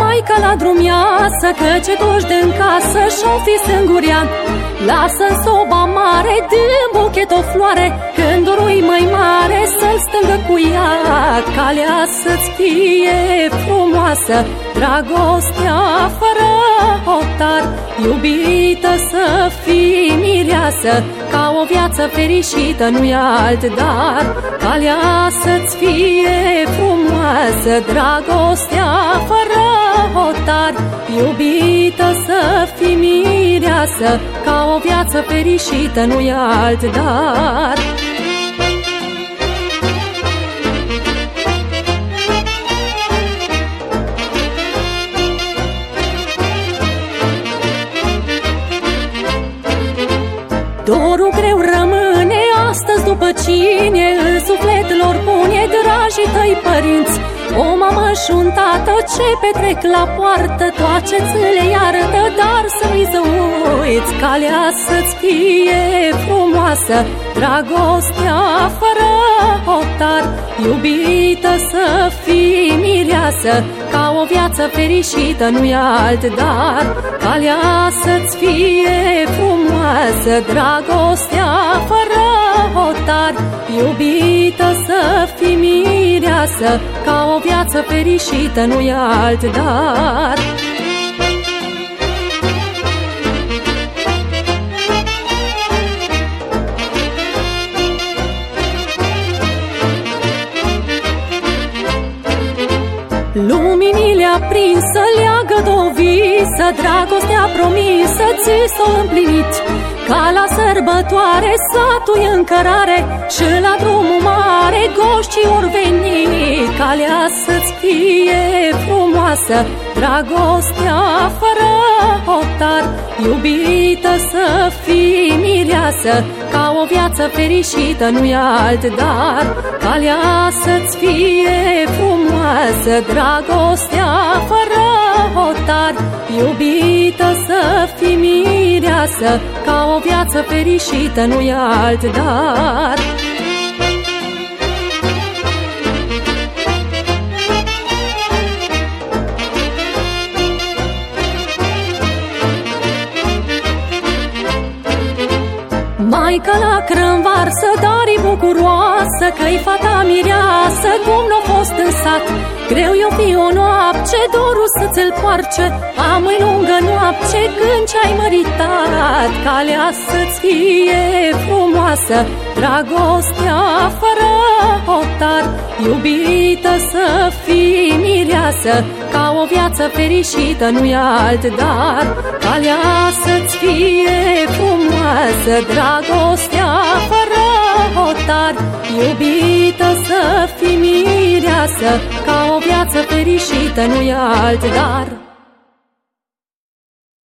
Maica la drum iasă, că ce duci din casă și-o fi sângurian Lasă-n soba mare, din buchet o floare Când dorui mai mare, să-l stângă cu ea. Calea să-ți fie frumoasă Dragostea fără hotar Iubită să fii mireasă Ca o viață fericită, nu-i alt dar. Calea să-ți fie frumoasă Dragostea fără hotar. Iubită să fii mireasă Ca o viață fericită, nu-i alt dar Dorul greu rămâne astăzi după cine În suflet lor pune dragii tăi părinți. O mamă și un tată ce petrec la poartă Toate ți le iartă, dar să nu-i să uiți Calea să-ți fie frumoasă. Dragostea fără hotar Iubită să fii mireasă. Ca o viață fericită nu-i alt dar Calea să-ți fie frumoasă Dragostea fără hotar Iubită să fii mireasă Ca o viață fericită nu-i alt dar. Luminile aprinsă leagă dovisă Dragostea promisă ți s-o împlinit. Ca la sărbătoare satul în cărare Și la drumul mare goștii ori veni. Calea să-ți fie frumoasă Dragostea fără hotar Iubită să fii mireasă. Ca o viață fericită nu-i alt dar. Calea să-ți fie frumoasă Dragostea fără hotar Iubită să fii mireasă Ca o viață fericită nu-i alt dar. Maica la crâmvar să dari bucuroasă Că-i fata mireasă cum n-a fost în sat Greu eu fi o noapte, dorul să-ți-l poarce. Am lungă noapte când ce-ai măritat Calea să-ți fie frumoasă. Dragostea fără hotar Iubită să fii mireasă. Ca o viață fericită nu-i alt dar. Calea să-ți fie frumoasă. Dragostea fără hotar Iubită să fii mireasă Ca o viață fericită nu-i alt dar